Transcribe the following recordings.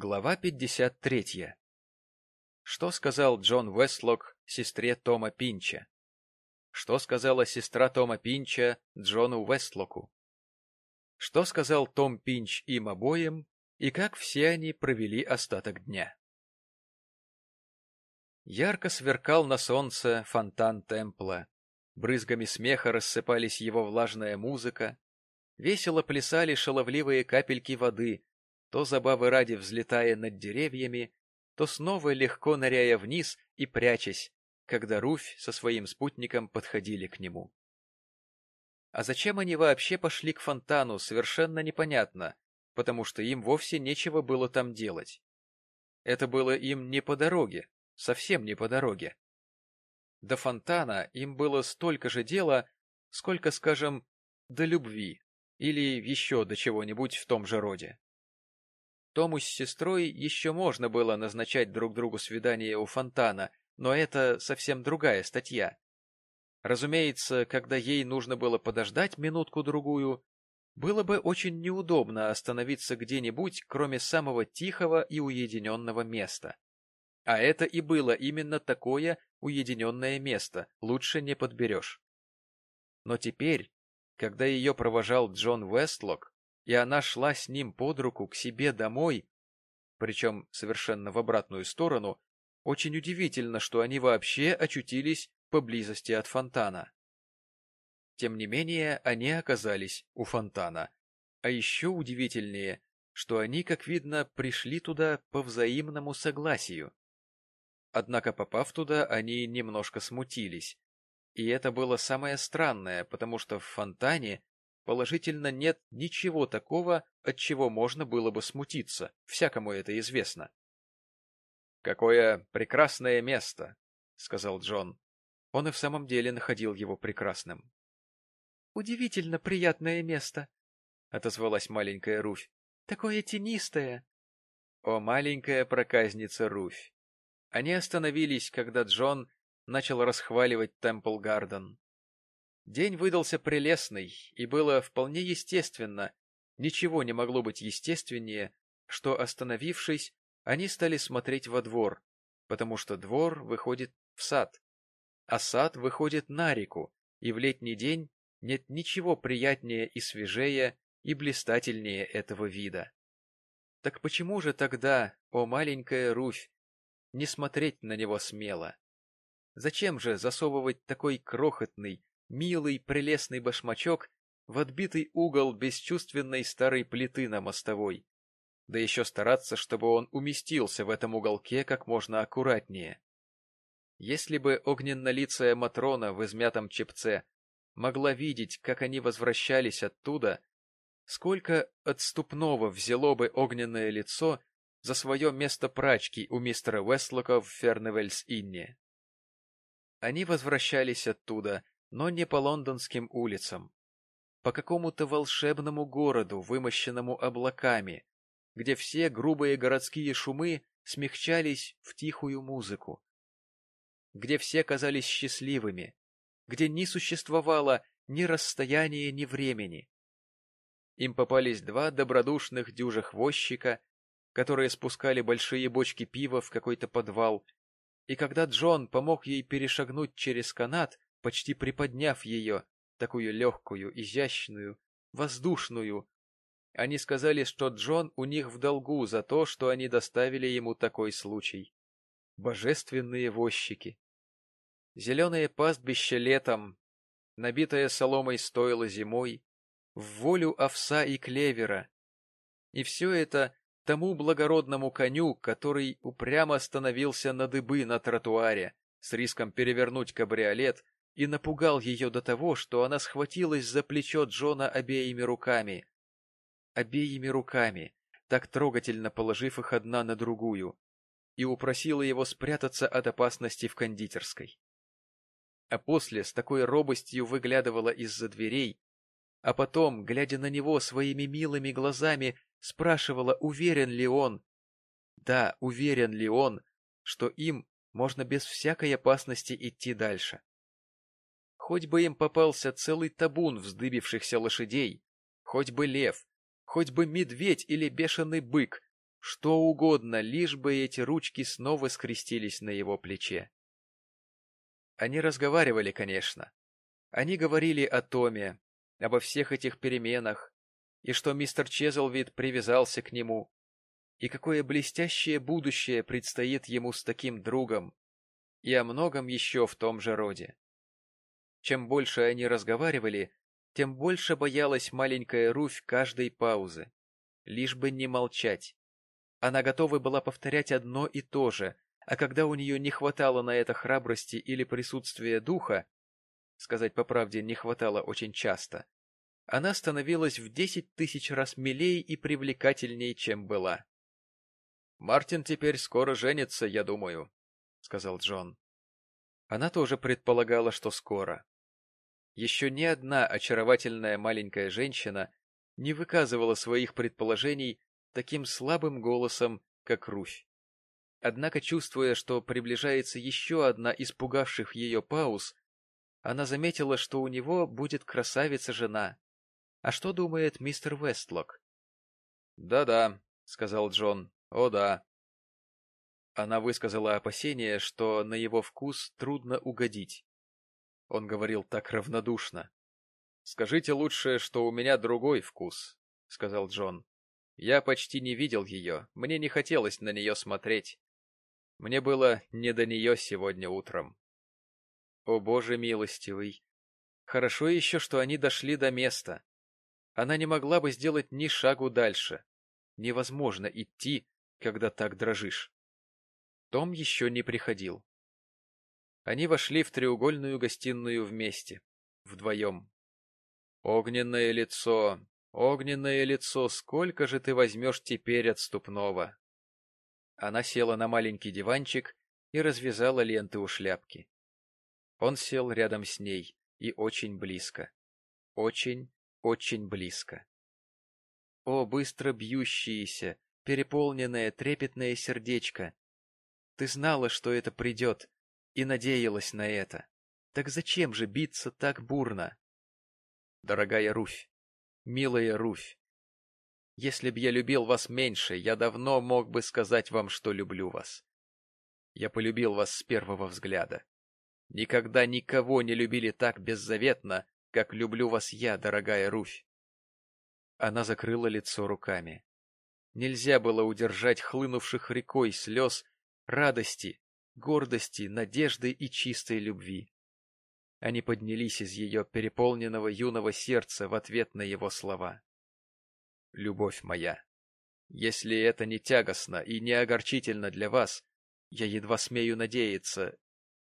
Глава 53. Что сказал Джон Вестлок сестре Тома Пинча? Что сказала сестра Тома Пинча Джону Вестлоку? Что сказал Том Пинч им обоим, и как все они провели остаток дня? Ярко сверкал на солнце фонтан Темпла. Брызгами смеха рассыпались его влажная музыка. Весело плясали шаловливые капельки воды, то забавы ради взлетая над деревьями, то снова легко ныряя вниз и прячась, когда Руфь со своим спутником подходили к нему. А зачем они вообще пошли к фонтану, совершенно непонятно, потому что им вовсе нечего было там делать. Это было им не по дороге, совсем не по дороге. До фонтана им было столько же дела, сколько, скажем, до любви или еще до чего-нибудь в том же роде. Тому с сестрой еще можно было назначать друг другу свидание у фонтана, но это совсем другая статья. Разумеется, когда ей нужно было подождать минутку-другую, было бы очень неудобно остановиться где-нибудь, кроме самого тихого и уединенного места. А это и было именно такое уединенное место, лучше не подберешь. Но теперь, когда ее провожал Джон Вестлок, и она шла с ним под руку к себе домой, причем совершенно в обратную сторону, очень удивительно, что они вообще очутились поблизости от фонтана. Тем не менее, они оказались у фонтана. А еще удивительнее, что они, как видно, пришли туда по взаимному согласию. Однако, попав туда, они немножко смутились. И это было самое странное, потому что в фонтане Положительно нет ничего такого, от чего можно было бы смутиться, всякому это известно. — Какое прекрасное место, — сказал Джон. Он и в самом деле находил его прекрасным. — Удивительно приятное место, — отозвалась маленькая Руфь. — Такое тенистое. О, маленькая проказница Руфь! Они остановились, когда Джон начал расхваливать Темпл Гарден. День выдался прелестный, и было вполне естественно, ничего не могло быть естественнее, что, остановившись, они стали смотреть во двор, потому что двор выходит в сад, а сад выходит на реку, и в летний день нет ничего приятнее и свежее и блистательнее этого вида. Так почему же тогда, о маленькая Руфь, не смотреть на него смело? Зачем же засовывать такой крохотный, милый прелестный башмачок в отбитый угол бесчувственной старой плиты на мостовой. Да еще стараться, чтобы он уместился в этом уголке как можно аккуратнее. Если бы огненно-лицая Матрона в измятом чепце могла видеть, как они возвращались оттуда, сколько отступного взяло бы огненное лицо за свое место прачки у мистера Вестлока в Ферневельс-Инне. Они возвращались оттуда, но не по лондонским улицам, по какому-то волшебному городу, вымощенному облаками, где все грубые городские шумы смягчались в тихую музыку, где все казались счастливыми, где не существовало ни расстояния, ни времени. Им попались два добродушных дюжих возчика, которые спускали большие бочки пива в какой-то подвал, и когда Джон помог ей перешагнуть через канат, почти приподняв ее, такую легкую, изящную, воздушную. Они сказали, что Джон у них в долгу за то, что они доставили ему такой случай. Божественные возчики. Зеленое пастбище летом, набитое соломой стоило зимой, в волю овса и клевера. И все это тому благородному коню, который упрямо становился на дыбы на тротуаре, с риском перевернуть кабриолет и напугал ее до того, что она схватилась за плечо Джона обеими руками. Обеими руками, так трогательно положив их одна на другую, и упросила его спрятаться от опасности в кондитерской. А после с такой робостью выглядывала из-за дверей, а потом, глядя на него своими милыми глазами, спрашивала, уверен ли он, да, уверен ли он, что им можно без всякой опасности идти дальше. Хоть бы им попался целый табун вздыбившихся лошадей, хоть бы лев, хоть бы медведь или бешеный бык, что угодно, лишь бы эти ручки снова скрестились на его плече. Они разговаривали, конечно. Они говорили о Томе, обо всех этих переменах, и что мистер Чезлвид привязался к нему, и какое блестящее будущее предстоит ему с таким другом, и о многом еще в том же роде. Чем больше они разговаривали, тем больше боялась маленькая Руфь каждой паузы, лишь бы не молчать. Она готова была повторять одно и то же, а когда у нее не хватало на это храбрости или присутствия духа, сказать по правде не хватало очень часто, она становилась в десять тысяч раз милее и привлекательнее, чем была. — Мартин теперь скоро женится, я думаю, — сказал Джон. Она тоже предполагала, что скоро. Еще ни одна очаровательная маленькая женщина не выказывала своих предположений таким слабым голосом, как Руфь. Однако, чувствуя, что приближается еще одна испугавших ее пауз, она заметила, что у него будет красавица-жена. А что думает мистер Вестлок? «Да-да», — сказал Джон, — «о да». Она высказала опасение, что на его вкус трудно угодить. Он говорил так равнодушно. «Скажите лучше, что у меня другой вкус», — сказал Джон. «Я почти не видел ее, мне не хотелось на нее смотреть. Мне было не до нее сегодня утром». О, Боже милостивый! Хорошо еще, что они дошли до места. Она не могла бы сделать ни шагу дальше. Невозможно идти, когда так дрожишь. Том еще не приходил. Они вошли в треугольную гостиную вместе, вдвоем. Огненное лицо, огненное лицо, сколько же ты возьмешь теперь отступного? Она села на маленький диванчик и развязала ленты у шляпки. Он сел рядом с ней и очень близко. Очень, очень близко. О, быстро бьющееся, переполненное трепетное сердечко! Ты знала, что это придет, и надеялась на это. Так зачем же биться так бурно? Дорогая Руфь, милая Руфь, если б я любил вас меньше, я давно мог бы сказать вам, что люблю вас. Я полюбил вас с первого взгляда. Никогда никого не любили так беззаветно, как люблю вас я, дорогая Руфь. Она закрыла лицо руками. Нельзя было удержать хлынувших рекой слез радости, гордости, надежды и чистой любви. Они поднялись из ее переполненного юного сердца в ответ на его слова. «Любовь моя, если это не тягостно и не огорчительно для вас, я едва смею надеяться,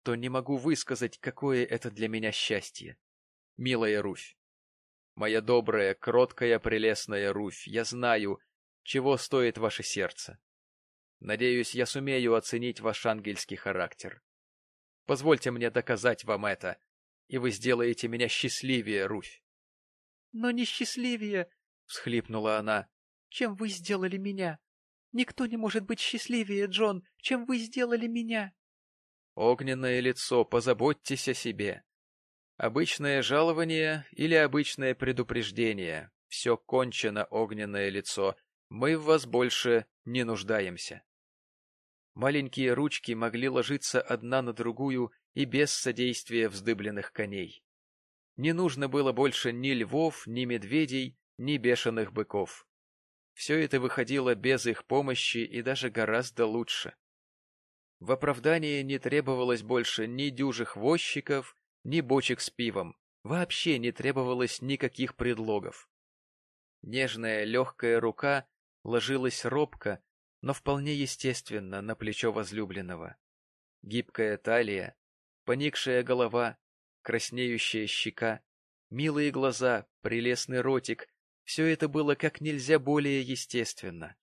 то не могу высказать, какое это для меня счастье. Милая Руфь, моя добрая, кроткая, прелестная Руфь, я знаю, чего стоит ваше сердце. Надеюсь, я сумею оценить ваш ангельский характер. Позвольте мне доказать вам это, и вы сделаете меня счастливее, Руфь. — Но не счастливее, — всхлипнула она, — чем вы сделали меня. Никто не может быть счастливее, Джон, чем вы сделали меня. Огненное лицо, позаботьтесь о себе. Обычное жалование или обычное предупреждение. Все кончено, огненное лицо. Мы в вас больше не нуждаемся. Маленькие ручки могли ложиться одна на другую и без содействия вздыбленных коней. Не нужно было больше ни львов, ни медведей, ни бешеных быков. Все это выходило без их помощи и даже гораздо лучше. В оправдании не требовалось больше ни дюжих возчиков, ни бочек с пивом, вообще не требовалось никаких предлогов. Нежная легкая рука ложилась робко, но вполне естественно на плечо возлюбленного. Гибкая талия, поникшая голова, краснеющая щека, милые глаза, прелестный ротик — все это было как нельзя более естественно.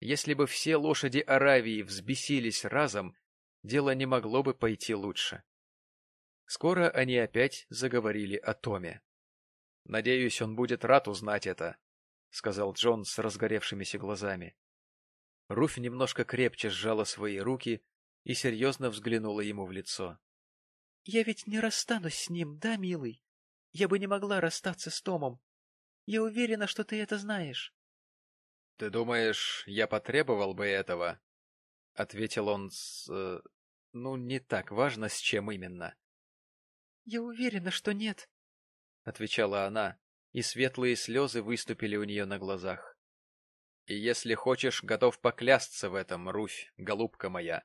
Если бы все лошади Аравии взбесились разом, дело не могло бы пойти лучше. Скоро они опять заговорили о Томе. — Надеюсь, он будет рад узнать это, — сказал Джон с разгоревшимися глазами. Руфь немножко крепче сжала свои руки и серьезно взглянула ему в лицо. — Я ведь не расстанусь с ним, да, милый? Я бы не могла расстаться с Томом. Я уверена, что ты это знаешь. — Ты думаешь, я потребовал бы этого? — ответил он с... Э, ну, не так важно, с чем именно. — Я уверена, что нет, — отвечала она, и светлые слезы выступили у нее на глазах. — И если хочешь, готов поклясться в этом, Руфь, голубка моя.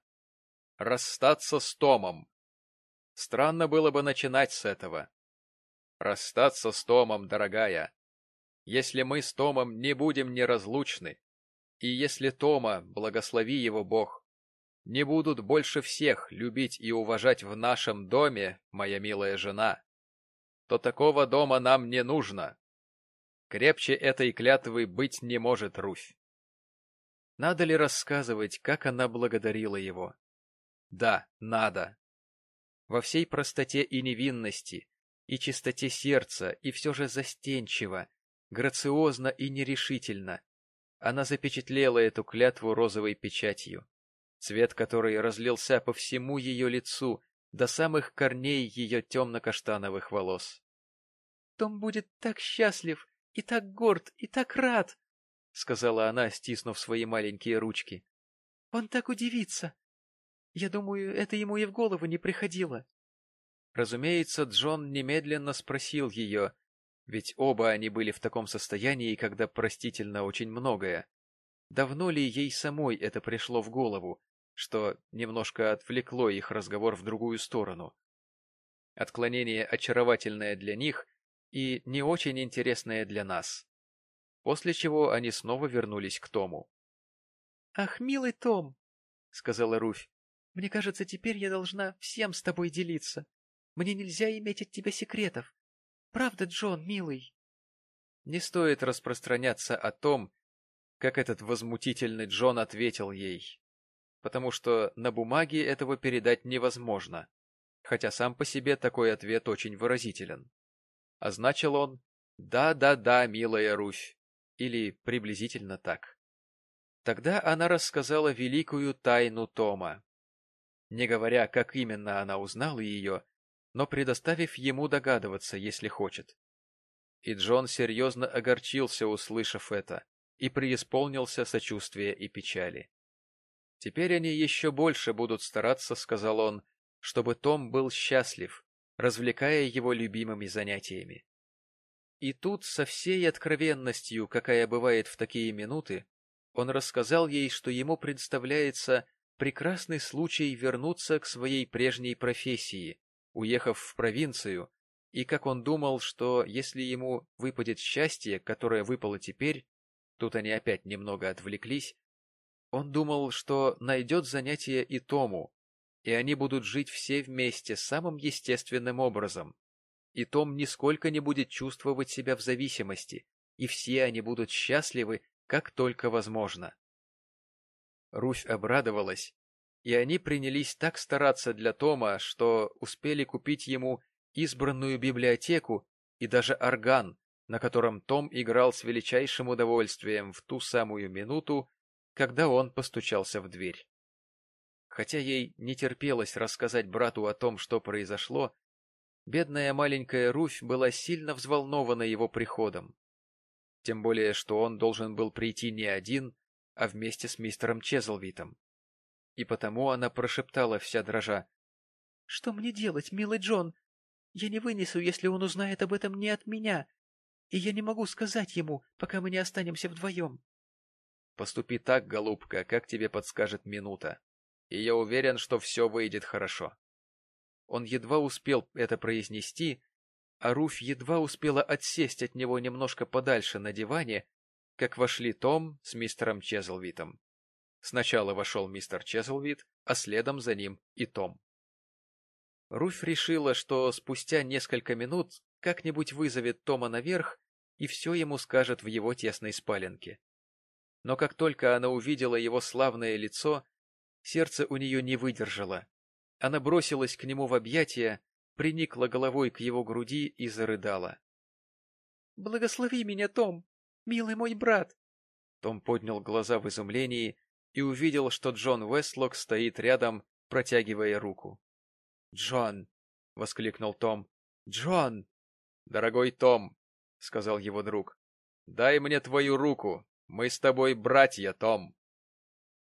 Расстаться с Томом. Странно было бы начинать с этого. Расстаться с Томом, дорогая. Если мы с Томом не будем неразлучны, и если Тома, благослови его Бог, не будут больше всех любить и уважать в нашем доме, моя милая жена, то такого дома нам не нужно. Крепче этой клятвы быть не может Руфь. Надо ли рассказывать, как она благодарила его? Да, надо. Во всей простоте и невинности, и чистоте сердца, и все же застенчиво, грациозно и нерешительно, она запечатлела эту клятву розовой печатью, цвет которой разлился по всему ее лицу до самых корней ее темно-каштановых волос. — Том будет так счастлив, и так горд, и так рад, — сказала она, стиснув свои маленькие ручки. — Он так удивится. Я думаю, это ему и в голову не приходило. Разумеется, Джон немедленно спросил ее, ведь оба они были в таком состоянии, когда простительно очень многое. Давно ли ей самой это пришло в голову, что немножко отвлекло их разговор в другую сторону? Отклонение очаровательное для них и не очень интересное для нас. После чего они снова вернулись к Тому. — Ах, милый Том, — сказала Руфь, — мне кажется, теперь я должна всем с тобой делиться. Мне нельзя иметь от тебя секретов. Правда, Джон, милый? Не стоит распространяться о том, как этот возмутительный Джон ответил ей, потому что на бумаге этого передать невозможно, хотя сам по себе такой ответ очень выразителен. Означил он «Да-да-да, милая Руфь», или приблизительно так. Тогда она рассказала великую тайну Тома. Не говоря, как именно она узнала ее, но предоставив ему догадываться, если хочет. И Джон серьезно огорчился, услышав это, и преисполнился сочувствия и печали. «Теперь они еще больше будут стараться», — сказал он, — «чтобы Том был счастлив, развлекая его любимыми занятиями». И тут, со всей откровенностью, какая бывает в такие минуты, он рассказал ей, что ему представляется прекрасный случай вернуться к своей прежней профессии, уехав в провинцию, и как он думал, что если ему выпадет счастье, которое выпало теперь, тут они опять немного отвлеклись, он думал, что найдет занятие и Тому, и они будут жить все вместе самым естественным образом. И Том нисколько не будет чувствовать себя в зависимости, и все они будут счастливы, как только возможно. Руфь обрадовалась, и они принялись так стараться для Тома, что успели купить ему избранную библиотеку и даже орган, на котором Том играл с величайшим удовольствием в ту самую минуту, когда он постучался в дверь. Хотя ей не терпелось рассказать брату о том, что произошло, бедная маленькая Руфь была сильно взволнована его приходом. Тем более, что он должен был прийти не один, а вместе с мистером Чезлвитом и потому она прошептала вся дрожа. — Что мне делать, милый Джон? Я не вынесу, если он узнает об этом не от меня, и я не могу сказать ему, пока мы не останемся вдвоем. — Поступи так, голубка, как тебе подскажет минута, и я уверен, что все выйдет хорошо. Он едва успел это произнести, а Руфь едва успела отсесть от него немножко подальше на диване, как вошли Том с мистером Чезлвитом. Сначала вошел мистер Чезлвид, а следом за ним и Том. Руфь решила, что спустя несколько минут как-нибудь вызовет Тома наверх и все ему скажет в его тесной спаленке. Но как только она увидела его славное лицо, сердце у нее не выдержало. Она бросилась к нему в объятия, приникла головой к его груди и зарыдала. — Благослови меня, Том, милый мой брат! Том поднял глаза в изумлении и увидел, что Джон Уэстлок стоит рядом, протягивая руку. «Джон!» — воскликнул Том. «Джон!» «Дорогой Том!» — сказал его друг. «Дай мне твою руку, Мы с тобой братья, Том.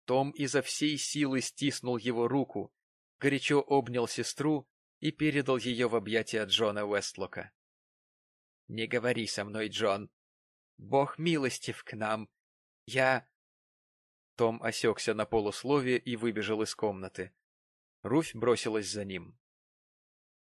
Том изо всей силы стиснул его руку, горячо обнял сестру и передал ее в объятия Джона Уэстлока. — Не говори со мной, Джон. Бог милостив к нам. Я... Том осекся на полуслове и выбежал из комнаты. Руфь бросилась за ним.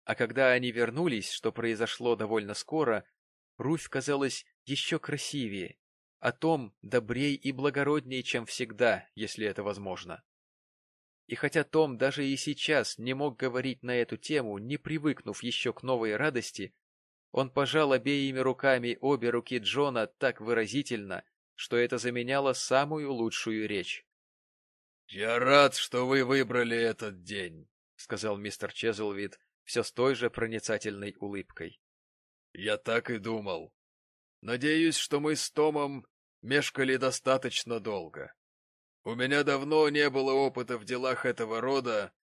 А когда они вернулись, что произошло довольно скоро, Руфь казалась еще красивее, а Том добрей и благороднее, чем всегда, если это возможно. И хотя Том даже и сейчас не мог говорить на эту тему, не привыкнув еще к новой радости, он пожал обеими руками обе руки Джона так выразительно, что это заменяло самую лучшую речь. — Я рад, что вы выбрали этот день, — сказал мистер Чезлвид все с той же проницательной улыбкой. — Я так и думал. Надеюсь, что мы с Томом мешкали достаточно долго. У меня давно не было опыта в делах этого рода,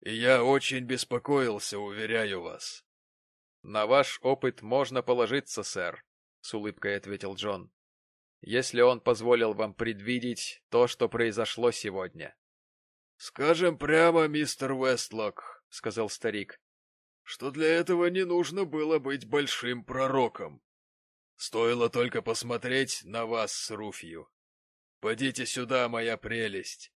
и я очень беспокоился, уверяю вас. — На ваш опыт можно положиться, сэр, — с улыбкой ответил Джон. — Если он позволил вам предвидеть то, что произошло сегодня. — Скажем прямо, мистер Вестлок, — сказал старик, — что для этого не нужно было быть большим пророком. Стоило только посмотреть на вас с Руфью. Подите сюда, моя прелесть.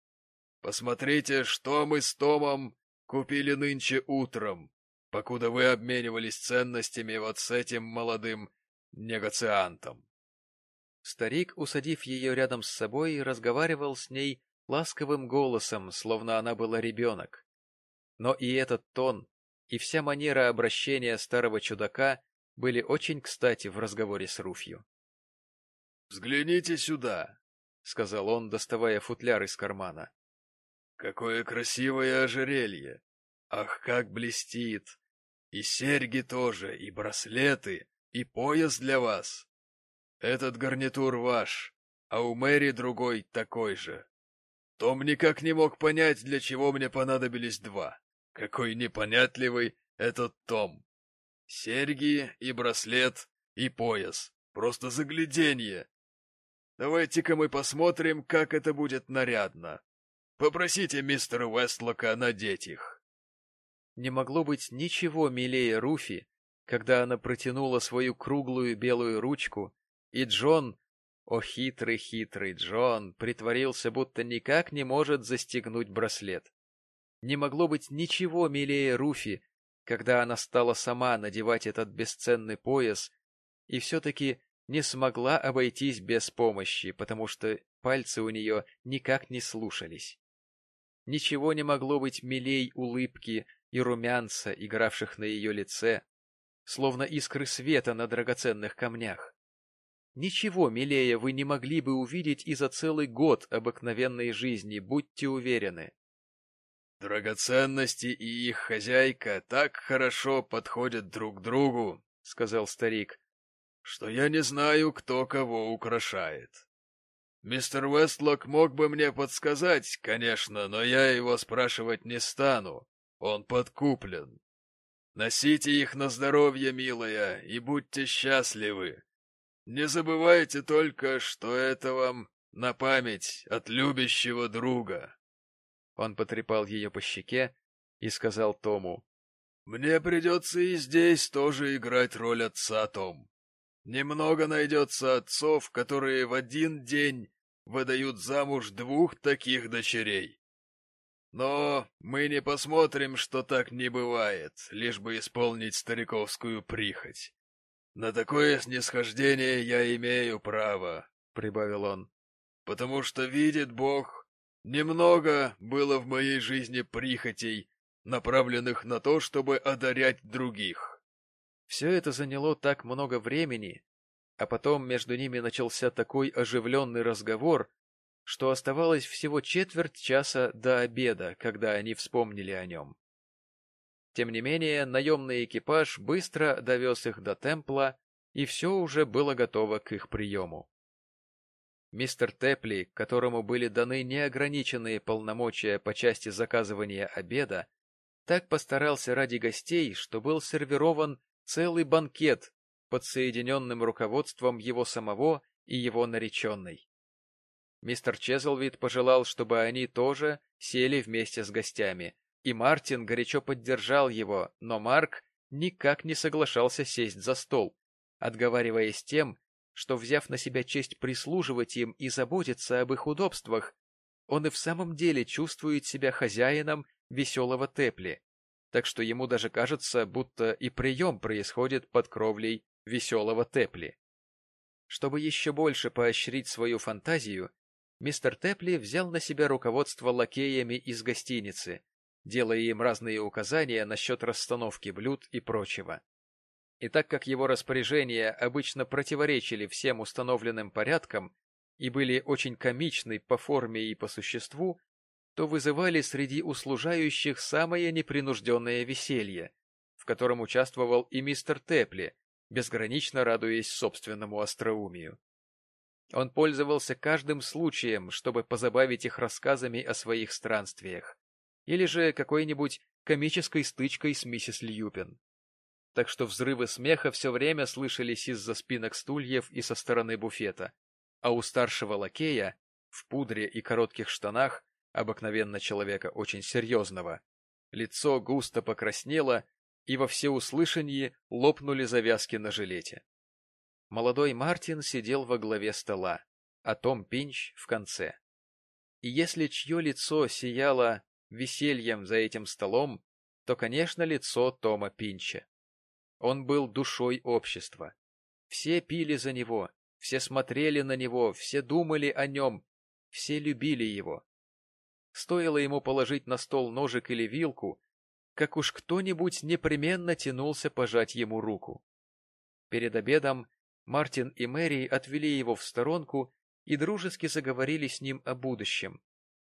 Посмотрите, что мы с Томом купили нынче утром, покуда вы обменивались ценностями вот с этим молодым негациантом. Старик, усадив ее рядом с собой, разговаривал с ней ласковым голосом, словно она была ребенок. Но и этот тон, и вся манера обращения старого чудака были очень кстати в разговоре с Руфью. — Взгляните сюда, — сказал он, доставая футляр из кармана. — Какое красивое ожерелье! Ах, как блестит! И серьги тоже, и браслеты, и пояс для вас. Этот гарнитур ваш, а у Мэри другой такой же. Том никак не мог понять, для чего мне понадобились два. Какой непонятливый этот Том. Серьги и браслет и пояс. Просто загляденье. Давайте-ка мы посмотрим, как это будет нарядно. Попросите мистера Уэстлока надеть их. Не могло быть ничего милее Руфи, когда она протянула свою круглую белую ручку, и Джон, о хитрый-хитрый Джон, притворился, будто никак не может застегнуть браслет. Не могло быть ничего милее Руфи, когда она стала сама надевать этот бесценный пояс, и все-таки не смогла обойтись без помощи, потому что пальцы у нее никак не слушались. Ничего не могло быть милей улыбки и румянца, игравших на ее лице, словно искры света на драгоценных камнях. Ничего милее вы не могли бы увидеть и за целый год обыкновенной жизни, будьте уверены. «Драгоценности и их хозяйка так хорошо подходят друг другу», — сказал старик, — «что я не знаю, кто кого украшает. Мистер Вестлок мог бы мне подсказать, конечно, но я его спрашивать не стану. Он подкуплен. Носите их на здоровье, милая, и будьте счастливы. Не забывайте только, что это вам на память от любящего друга. Он потрепал ее по щеке и сказал Тому. — Мне придется и здесь тоже играть роль отца, Том. Немного найдется отцов, которые в один день выдают замуж двух таких дочерей. Но мы не посмотрим, что так не бывает, лишь бы исполнить стариковскую прихоть. На такое снисхождение я имею право, — прибавил он, — потому что видит Бог, Немного было в моей жизни прихотей, направленных на то, чтобы одарять других. Все это заняло так много времени, а потом между ними начался такой оживленный разговор, что оставалось всего четверть часа до обеда, когда они вспомнили о нем. Тем не менее, наемный экипаж быстро довез их до темпла, и все уже было готово к их приему. Мистер Тепли, которому были даны неограниченные полномочия по части заказывания обеда, так постарался ради гостей, что был сервирован целый банкет под соединенным руководством его самого и его нареченной. Мистер Чезлвид пожелал, чтобы они тоже сели вместе с гостями, и Мартин горячо поддержал его, но Марк никак не соглашался сесть за стол, отговариваясь тем, что, взяв на себя честь прислуживать им и заботиться об их удобствах, он и в самом деле чувствует себя хозяином веселого Тепли, так что ему даже кажется, будто и прием происходит под кровлей веселого Тепли. Чтобы еще больше поощрить свою фантазию, мистер Тепли взял на себя руководство лакеями из гостиницы, делая им разные указания насчет расстановки блюд и прочего. И так как его распоряжения обычно противоречили всем установленным порядкам и были очень комичны по форме и по существу, то вызывали среди услужающих самое непринужденное веселье, в котором участвовал и мистер Тепли, безгранично радуясь собственному остроумию. Он пользовался каждым случаем, чтобы позабавить их рассказами о своих странствиях, или же какой-нибудь комической стычкой с миссис Льюпин. Так что взрывы смеха все время слышались из-за спинок стульев и со стороны буфета, а у старшего лакея, в пудре и коротких штанах, обыкновенно человека очень серьезного, лицо густо покраснело, и во всеуслышании лопнули завязки на жилете. Молодой Мартин сидел во главе стола, а Том Пинч в конце. И если чье лицо сияло весельем за этим столом, то, конечно, лицо Тома Пинча. Он был душой общества. Все пили за него, все смотрели на него, все думали о нем, все любили его. Стоило ему положить на стол ножик или вилку, как уж кто-нибудь непременно тянулся пожать ему руку. Перед обедом Мартин и Мэри отвели его в сторонку и дружески заговорили с ним о будущем,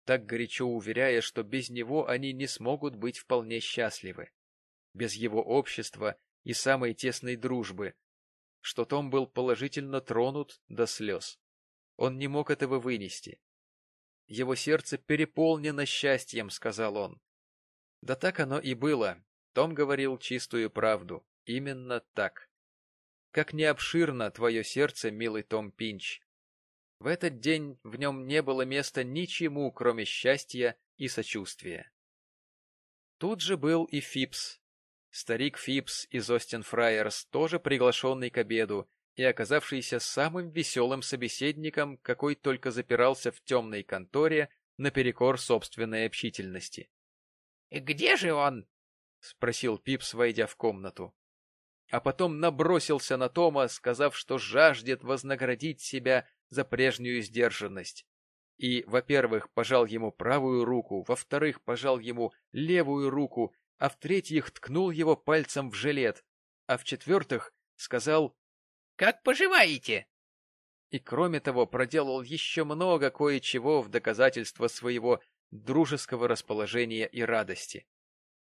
так горячо уверяя, что без него они не смогут быть вполне счастливы. Без его общества и самой тесной дружбы, что Том был положительно тронут до слез. Он не мог этого вынести. Его сердце переполнено счастьем, сказал он. Да так оно и было. Том говорил чистую правду. Именно так. Как не обширно твое сердце, милый Том Пинч. В этот день в нем не было места ничему, кроме счастья и сочувствия. Тут же был и Фипс, Старик Фипс из Остин Фрайерс, тоже приглашенный к обеду и оказавшийся самым веселым собеседником, какой только запирался в темной конторе наперекор собственной общительности. — Где же он? — спросил Пипс, войдя в комнату. А потом набросился на Тома, сказав, что жаждет вознаградить себя за прежнюю сдержанность. И, во-первых, пожал ему правую руку, во-вторых, пожал ему левую руку а в-третьих ткнул его пальцем в жилет, а в-четвертых сказал «Как поживаете?» И кроме того проделал еще много кое-чего в доказательство своего дружеского расположения и радости.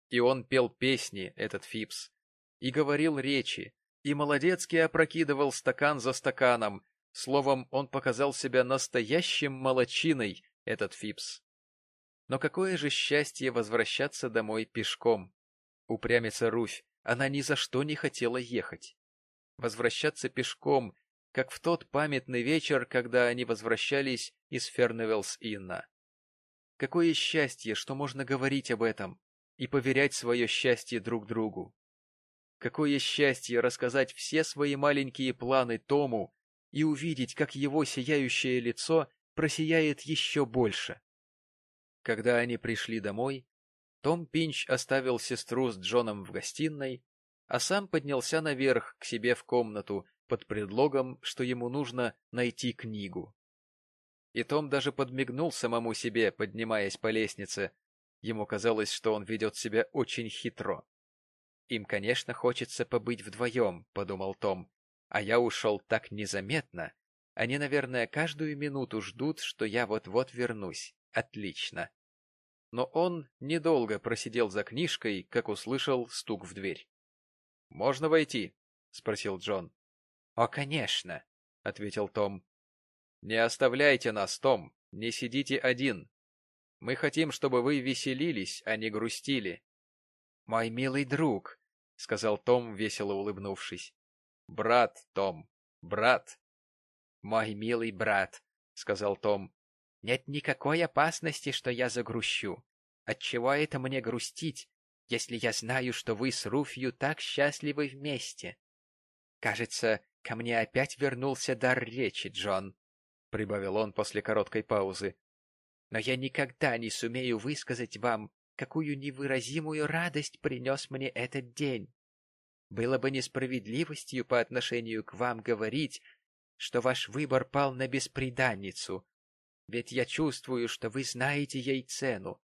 И он пел песни, этот Фипс, и говорил речи, и молодецки опрокидывал стакан за стаканом, словом, он показал себя настоящим молочиной, этот Фипс. Но какое же счастье возвращаться домой пешком. Упрямится Руфь, она ни за что не хотела ехать. Возвращаться пешком, как в тот памятный вечер, когда они возвращались из Ферневелс-Инна. Какое счастье, что можно говорить об этом и поверять свое счастье друг другу. Какое счастье рассказать все свои маленькие планы Тому и увидеть, как его сияющее лицо просияет еще больше. Когда они пришли домой, Том Пинч оставил сестру с Джоном в гостиной, а сам поднялся наверх к себе в комнату под предлогом, что ему нужно найти книгу. И Том даже подмигнул самому себе, поднимаясь по лестнице. Ему казалось, что он ведет себя очень хитро. «Им, конечно, хочется побыть вдвоем», — подумал Том, — «а я ушел так незаметно. Они, наверное, каждую минуту ждут, что я вот-вот вернусь. Отлично. Но он недолго просидел за книжкой, как услышал стук в дверь. — Можно войти? — спросил Джон. — О, конечно, — ответил Том. — Не оставляйте нас, Том, не сидите один. Мы хотим, чтобы вы веселились, а не грустили. — Мой милый друг, — сказал Том, весело улыбнувшись. — Брат, Том, брат. — Мой милый брат, — сказал Том. Нет никакой опасности, что я загрущу. Отчего это мне грустить, если я знаю, что вы с Руфью так счастливы вместе? Кажется, ко мне опять вернулся дар речи, Джон, — прибавил он после короткой паузы. Но я никогда не сумею высказать вам, какую невыразимую радость принес мне этот день. Было бы несправедливостью по отношению к вам говорить, что ваш выбор пал на бесприданницу, ведь я чувствую, что вы знаете ей цену.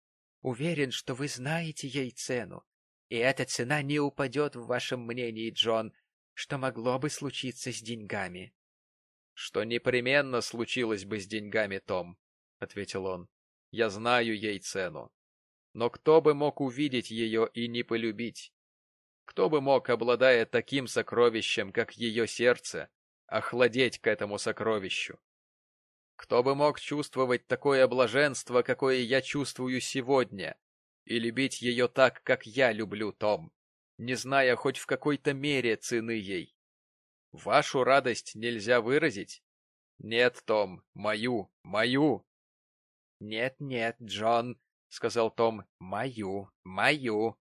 Уверен, что вы знаете ей цену. И эта цена не упадет в вашем мнении, Джон, что могло бы случиться с деньгами. — Что непременно случилось бы с деньгами, Том, — ответил он. — Я знаю ей цену. Но кто бы мог увидеть ее и не полюбить? Кто бы мог, обладая таким сокровищем, как ее сердце, охладеть к этому сокровищу? Кто бы мог чувствовать такое блаженство, какое я чувствую сегодня, и любить ее так, как я люблю, Том, не зная хоть в какой-то мере цены ей? Вашу радость нельзя выразить? Нет, Том, мою, мою. Нет-нет, Джон, — сказал Том, — мою, мою.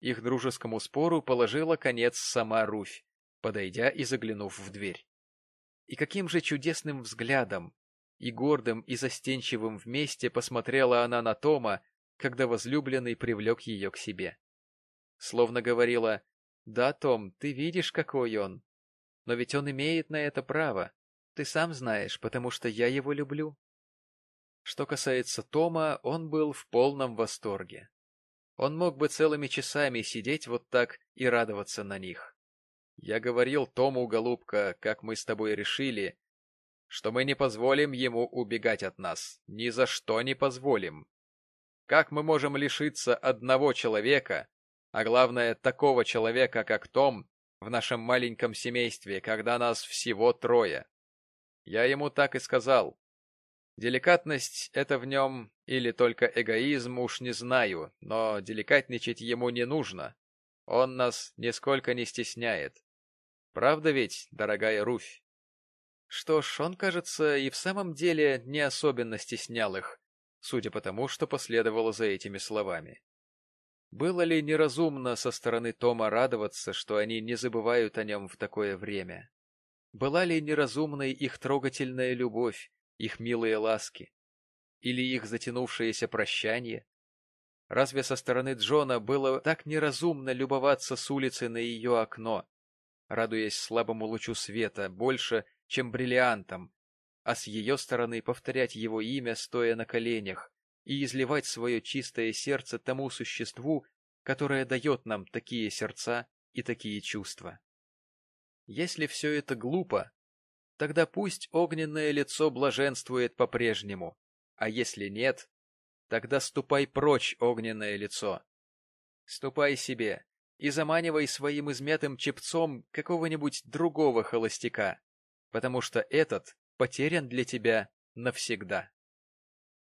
Их дружескому спору положила конец сама Руфь, подойдя и заглянув в дверь. И каким же чудесным взглядом, и гордым, и застенчивым вместе посмотрела она на Тома, когда возлюбленный привлек ее к себе. Словно говорила, «Да, Том, ты видишь, какой он. Но ведь он имеет на это право. Ты сам знаешь, потому что я его люблю». Что касается Тома, он был в полном восторге. Он мог бы целыми часами сидеть вот так и радоваться на них. Я говорил Тому, голубка, как мы с тобой решили, что мы не позволим ему убегать от нас, ни за что не позволим. Как мы можем лишиться одного человека, а главное такого человека, как Том, в нашем маленьком семействе, когда нас всего трое? Я ему так и сказал. Деликатность — это в нем или только эгоизм, уж не знаю, но деликатничать ему не нужно. Он нас нисколько не стесняет. Правда ведь, дорогая Руфь? Что ж, он, кажется, и в самом деле не особенно стеснял их, судя по тому, что последовало за этими словами. Было ли неразумно со стороны Тома радоваться, что они не забывают о нем в такое время? Была ли неразумной их трогательная любовь, их милые ласки? Или их затянувшееся прощание? Разве со стороны Джона было так неразумно любоваться с улицы на ее окно, радуясь слабому лучу света, больше, чем бриллиантом, а с ее стороны повторять его имя, стоя на коленях, и изливать свое чистое сердце тому существу, которое дает нам такие сердца и такие чувства. Если все это глупо, тогда пусть огненное лицо блаженствует по-прежнему, а если нет, тогда ступай прочь, огненное лицо. Ступай себе и заманивай своим измятым чепцом какого-нибудь другого холостяка, потому что этот потерян для тебя навсегда.